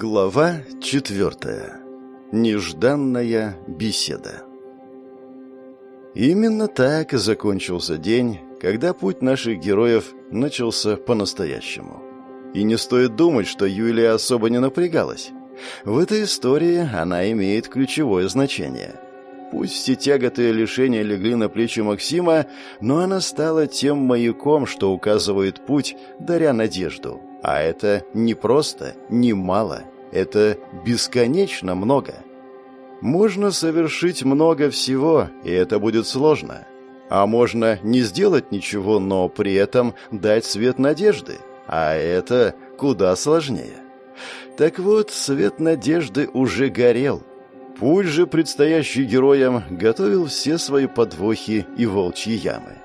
Глава четвертая. Нежданная беседа. Именно так закончился день, когда путь наших героев начался по-настоящему. И не стоит думать, что Юлия особо не напрягалась. В этой истории она имеет ключевое значение. Пусть все тяготы и лишения легли на плечи Максима, но она стала тем маяком, что указывает путь, даря надежду – а это не просто, не мало, это бесконечно много. Можно совершить много всего, и это будет сложно. А можно не сделать ничего, но при этом дать свет надежды, а это куда сложнее. Так вот, свет надежды уже горел. Путь же, предстоящий героям, готовил все свои подвохи и волчьи ямы.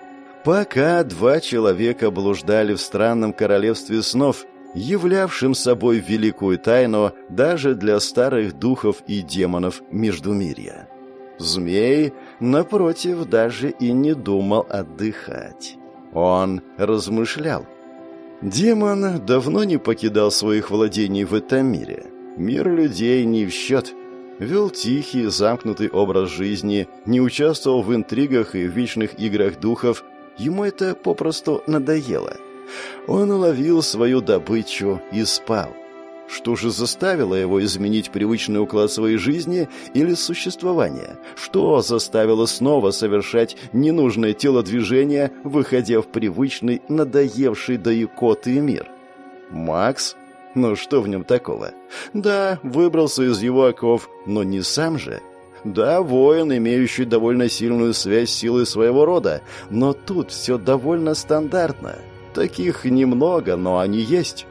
Пока два человека блуждали в странном королевстве снов, являвшим собой великую тайну даже для старых духов и демонов Междумирья. Змей, напротив, даже и не думал отдыхать. Он размышлял. Демон давно не покидал своих владений в этом мире. Мир людей не в счет. Вел тихий, замкнутый образ жизни, не участвовал в интригах и вечных играх духов, Ему это попросту надоело. Он уловил свою добычу и спал. Что же заставило его изменить привычный уклад своей жизни или существования? Что заставило снова совершать ненужное телодвижение, выходя в привычный, надоевший до икоты мир? Макс? Ну что в нем такого? Да, выбрался из его оков, но не сам же. Да, воин, имеющий довольно сильную связь с силой своего рода, но тут все довольно стандартно. Таких немного, но они есть.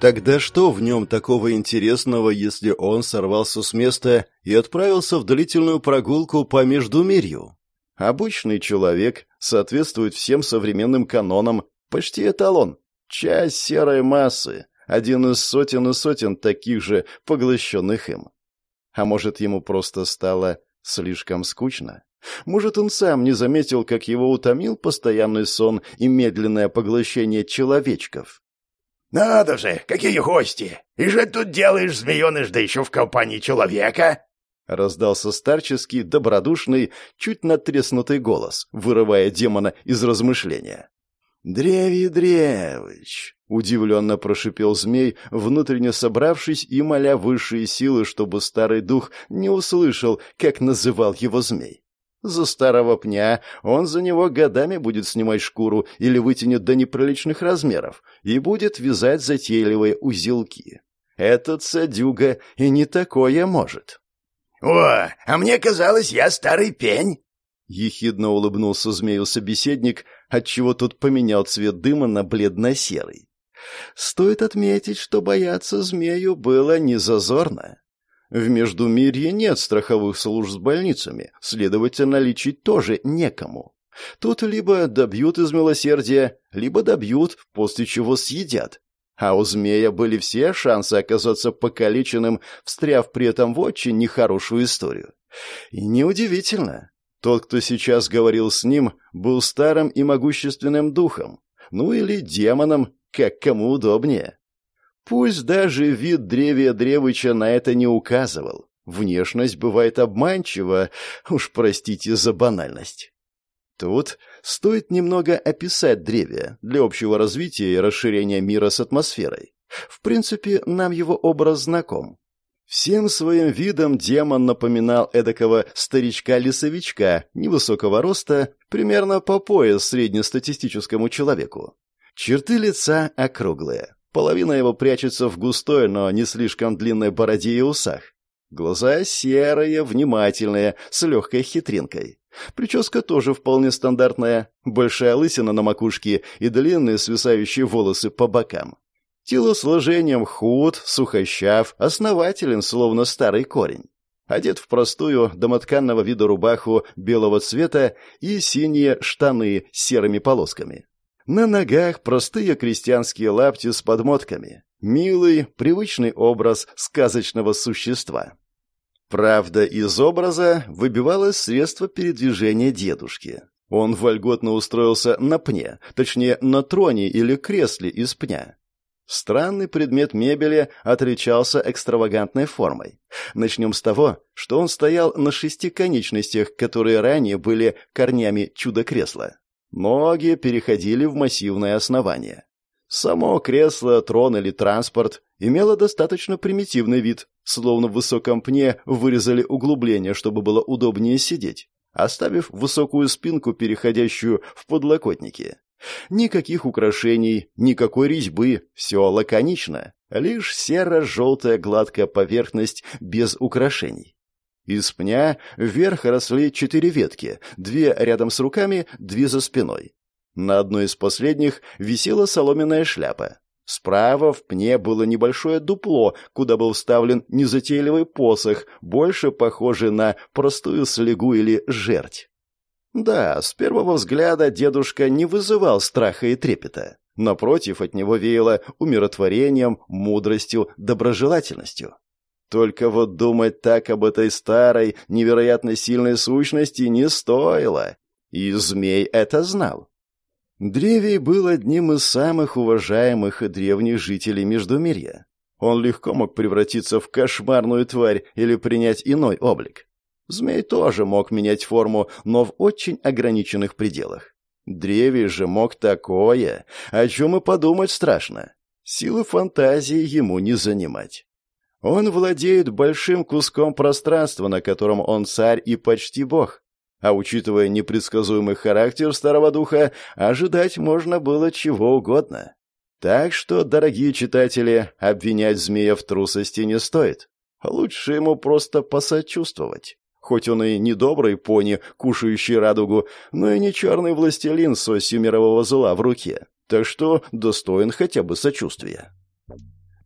Тогда что в нем такого интересного, если он сорвался с места и отправился в длительную прогулку по Междумирью? Обычный человек соответствует всем современным канонам, почти эталон, часть серой массы, один из сотен и сотен таких же, поглощенных им. А может, ему просто стало слишком скучно? Может, он сам не заметил, как его утомил постоянный сон и медленное поглощение человечков? «Надо же, какие гости! И же тут делаешь, змееныш, да еще в компании человека!» Раздался старческий, добродушный, чуть натреснутый голос, вырывая демона из размышления. «Древий Древыч!» — удивленно прошипел змей, внутренне собравшись и моля высшие силы, чтобы старый дух не услышал, как называл его змей. За старого пня он за него годами будет снимать шкуру или вытянет до неприличных размеров и будет вязать затейливые узелки. Этот садюга и не такое может. «О, а мне казалось, я старый пень!» Ехидно улыбнулся змею собеседник, отчего тот поменял цвет дыма на бледно-серый. Стоит отметить, что бояться змею было не зазорно. В Междумирье нет страховых служб с больницами, следовательно, лечить тоже некому. Тут либо добьют из милосердия, либо добьют, после чего съедят. А у змея были все шансы оказаться покалеченным, встряв при этом в очень нехорошую историю. И неудивительно. Тот, кто сейчас говорил с ним, был старым и могущественным духом. Ну или демоном, как кому удобнее. Пусть даже вид древия Древыча на это не указывал. Внешность бывает обманчива, уж простите за банальность. Тут стоит немного описать древие для общего развития и расширения мира с атмосферой. В принципе, нам его образ знаком. Всем своим видом демон напоминал эдакого старичка-лесовичка невысокого роста, примерно по пояс среднестатистическому человеку. Черты лица округлые. Половина его прячется в густой, но не слишком длинной бороде и усах. Глаза серые, внимательные, с легкой хитринкой. Прическа тоже вполне стандартная. Большая лысина на макушке и длинные свисающие волосы по бокам. Телосложением худ, сухощав, основателен, словно старый корень. Одет в простую домотканного вида рубаху белого цвета и синие штаны с серыми полосками. На ногах простые крестьянские лапти с подмотками. Милый, привычный образ сказочного существа. Правда, из образа выбивалось средство передвижения дедушки. Он вольготно устроился на пне, точнее, на троне или кресле из пня. Странный предмет мебели отличался экстравагантной формой. Начнем с того, что он стоял на шести конечностях, которые ранее были корнями чудо-кресла. Ноги переходили в массивное основание. Само кресло, трон или транспорт имело достаточно примитивный вид, словно в высоком пне вырезали углубление, чтобы было удобнее сидеть, оставив высокую спинку, переходящую в подлокотники. Никаких украшений, никакой резьбы, все лаконично, лишь серо-желтая гладкая поверхность без украшений. Из пня вверх росли четыре ветки, две рядом с руками, две за спиной. На одной из последних висела соломенная шляпа. Справа в пне было небольшое дупло, куда был вставлен незатейливый посох, больше похожий на простую слегу или жерть. Да, с первого взгляда дедушка не вызывал страха и трепета. Напротив, от него веяло умиротворением, мудростью, доброжелательностью. Только вот думать так об этой старой, невероятно сильной сущности не стоило. И змей это знал. Древий был одним из самых уважаемых и древних жителей Междумирья. Он легко мог превратиться в кошмарную тварь или принять иной облик. Змей тоже мог менять форму, но в очень ограниченных пределах. Древий же мог такое, о чем и подумать страшно. Силы фантазии ему не занимать. Он владеет большим куском пространства, на котором он царь и почти бог. А учитывая непредсказуемый характер старого духа, ожидать можно было чего угодно. Так что, дорогие читатели, обвинять змея в трусости не стоит. Лучше ему просто посочувствовать. Хоть он и не добрый пони, кушающий радугу, но и не черный властелин с осью мирового зла в руке, так что достоин хотя бы сочувствия.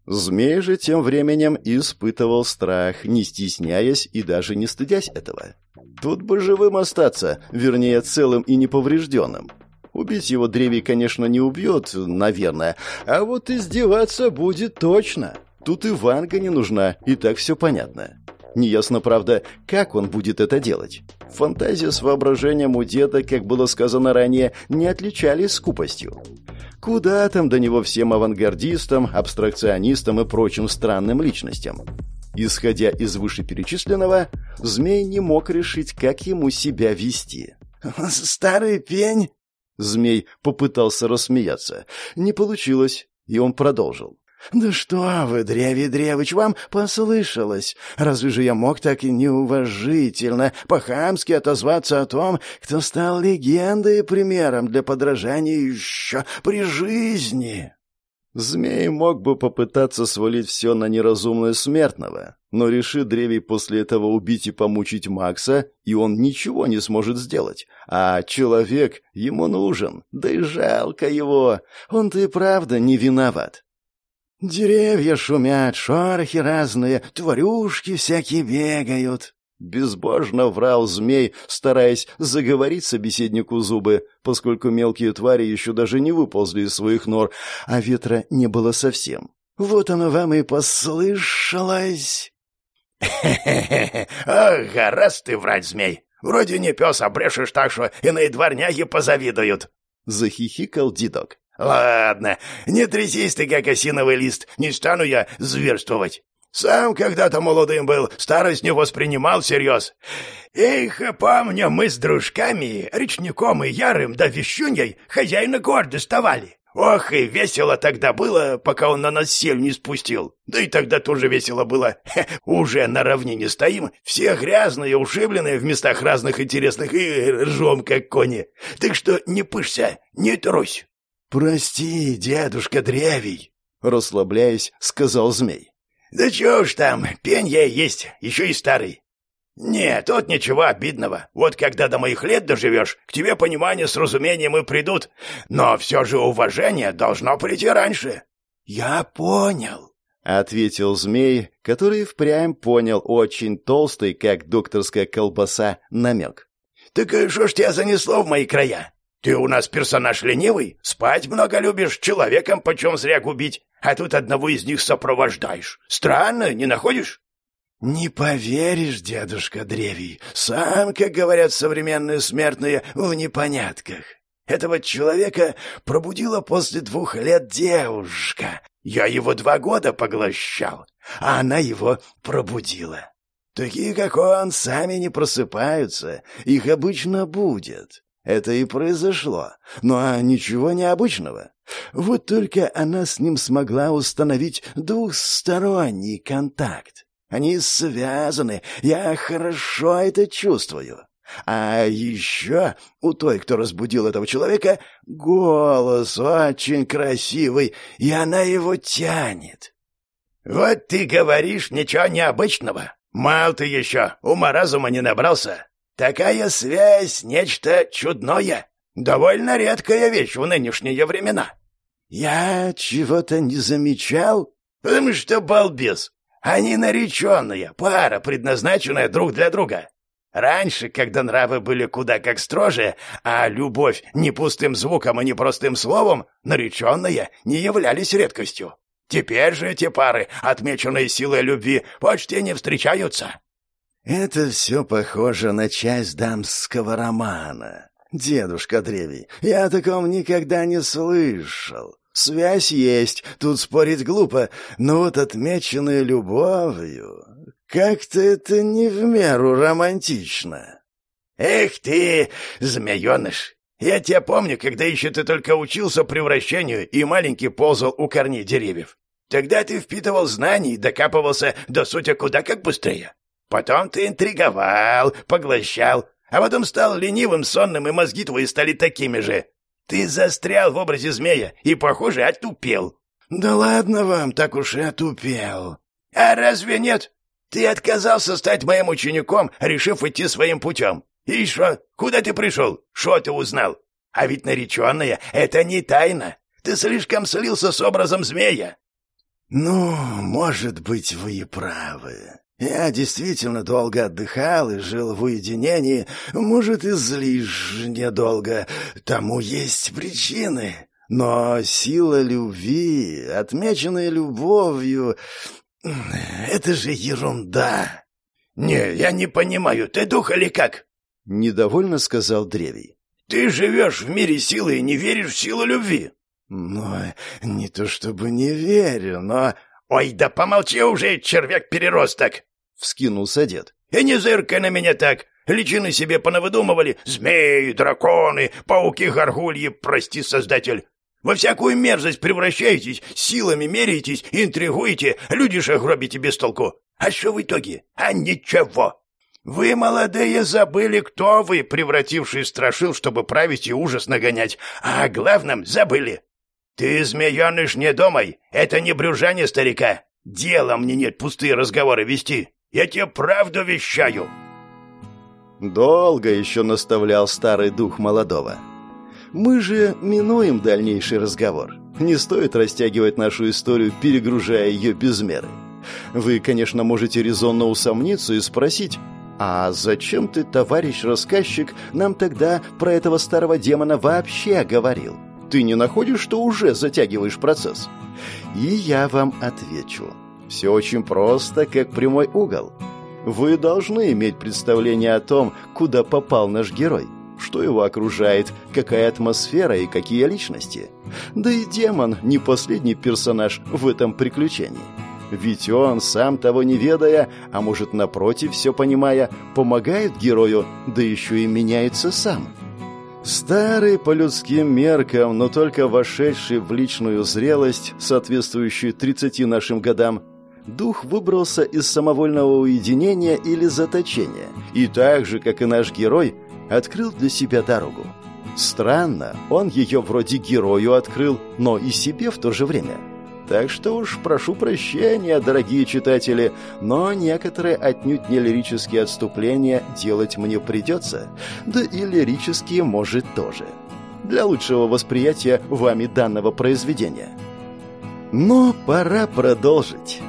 Змей же тем временем испытывал страх, не стесняясь и даже не стыдясь этого. Тут бы живым остаться, вернее, целым и неповрежденным. Убить его древий, конечно, не убьет, наверное, а вот издеваться будет точно. Тут и Ванга не нужна, и так все понятно. Неясно, правда, как он будет это делать. Фантазия с воображением у деда, как было сказано ранее, не отличались скупостью. Куда там до него всем авангардистам, абстракционистам и прочим странным личностям? Исходя из вышеперечисленного, змей не мог решить, как ему себя вести. «Старый пень?» Змей попытался рассмеяться. Не получилось, и он продолжил. «Да что вы, Древий Древыч, вам послышалось! Разве же я мог так и неуважительно, по-хамски отозваться о том, кто стал легендой и примером для подражания еще при жизни?» Змей мог бы попытаться свалить все на неразумное смертного, но решит Древий после этого убить и помучить Макса, и он ничего не сможет сделать. А человек ему нужен, да и жалко его. Он-то и правда не виноват. Деревья шумят, шорохи разные, тварюшки всякие бегают. Безбожно врал змей, стараясь заговорить собеседнику зубы, поскольку мелкие твари еще даже не выползли из своих нор, а ветра не было совсем. Вот оно вам и послышалось. «Хе-хе-хе! Ах, раз ты врать, змей! Вроде не пес, а брешешь так, что иные дворняги позавидуют!» — захихикал дедок. «Ладно, не трясись ты, как осиновый лист, не стану я зверствовать. Сам когда-то молодым был, старость не воспринимал всерьез. Эх, помню, мы с дружками, речником и Ярым да Вещуньей хозяина гор доставали. Ох, и весело тогда было, пока он на нас сель не спустил. Да и тогда тоже весело было. Хе, уже на равнине стоим, все грязные, ушибленные в местах разных интересных и ржем, как кони. Так что не пышься, не трусь. «Прости, дедушка Древий», — расслабляясь, сказал змей. «Да чё ж там, пень я есть, еще и старый. Нет, тут ничего обидного. Вот когда до моих лет доживешь, к тебе понимание с разумением и придут. Но все же уважение должно прийти раньше». «Я понял», — ответил змей, который впрямь понял очень толстый, как докторская колбаса, намек. «Так что ж тебя занесло в мои края? Ты у нас персонаж ленивый, спать много любишь, человеком почем зря губить, а тут одного из них сопровождаешь. Странно, не находишь? Не поверишь, дедушка Древий, сам, как говорят современные смертные, в непонятках. Этого человека пробудила после двух лет девушка. Я его два года поглощал, а она его пробудила. Такие, как он, сами не просыпаются, их обычно будет. Это и произошло, но ничего необычного. Вот только она с ним смогла установить двухсторонний контакт. Они связаны, я хорошо это чувствую. А еще у той, кто разбудил этого человека, голос очень красивый, и она его тянет. «Вот ты говоришь ничего необычного. Мал ты еще, ума-разума не набрался. Такая связь — нечто чудное. Довольно редкая вещь в нынешние времена». «Я чего-то не замечал?» «Потому что, балбес, они нареченные, пара, предназначенная друг для друга. Раньше, когда нравы были куда как строже, а любовь не пустым звуком и не простым словом, нареченные не являлись редкостью. Теперь же эти пары, отмеченные силой любви, почти не встречаются. Это все похоже на часть дамского романа. Дедушка Древий, я о таком никогда не слышал. Связь есть, тут спорить глупо, но вот отмеченная любовью... Как-то это не в меру романтично. Эх ты, змееныш! Я тебя помню, когда еще ты только учился превращению и маленький ползал у корней деревьев. Тогда ты впитывал знания и докапывался до сути куда как быстрее. Потом ты интриговал, поглощал, а потом стал ленивым, сонным, и мозги твои стали такими же. Ты застрял в образе змея и, похоже, отупел. Да ладно вам, так уж и отупел. А разве нет? Ты отказался стать моим учеником, решив идти своим путем. И что? Куда ты пришел? Что ты узнал? А ведь нареченная — это не тайна. Ты слишком слился с образом змея. Ну, может быть, вы и правы. Я действительно долго отдыхал и жил в уединении, может, излишне долго. Тому есть причины. Но сила любви, отмеченная любовью, это же ерунда. Не, я не понимаю, ты дух или как? Недовольно сказал Древий. Ты живешь в мире силы и не веришь в силу любви. Ну, не то чтобы не верю, но... «Ой, да помолчи уже, червяк-переросток!» — вскинулся дед. «И не зыркай на меня так! Личины себе понавыдумывали! Змеи, драконы, пауки-горгульи, прости, создатель! Во всякую мерзость превращаетесь, силами меряетесь, интригуете, людишек гробите без толку. А что в итоге? А ничего!» «Вы, молодые, забыли, кто вы, превративший страшил, чтобы править и ужас нагонять, а о главном забыли. Ты, змееныш, не думай, это не брюжание старика. Дела мне нет пустые разговоры вести. Я тебе правду вещаю. Долго еще наставлял старый дух молодого. Мы же минуем дальнейший разговор. Не стоит растягивать нашу историю, перегружая ее без меры. Вы, конечно, можете резонно усомниться и спросить, «А зачем ты, товарищ рассказчик, нам тогда про этого старого демона вообще говорил?» Ты не находишь, что уже затягиваешь процесс? И я вам отвечу. Все очень просто, как прямой угол. Вы должны иметь представление о том, куда попал наш герой, что его окружает, какая атмосфера и какие личности. Да и демон не последний персонаж в этом приключении. Ведь он, сам того не ведая, а может, напротив, все понимая, помогает герою, да еще и меняется сам. Старый по людским меркам, но только вошедший в личную зрелость, соответствующую 30 нашим годам, дух выбрался из самовольного уединения или заточения и так же, как и наш герой, открыл для себя дорогу. Странно, он ее вроде герою открыл, но и себе в то же время – так что уж прошу прощения, дорогие читатели, но некоторые отнюдь не лирические отступления делать мне придется, да и лирические может тоже. Для лучшего восприятия вами данного произведения. Но пора продолжить.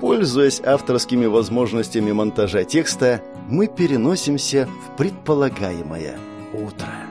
Пользуясь авторскими возможностями монтажа текста, мы переносимся в предполагаемое утро.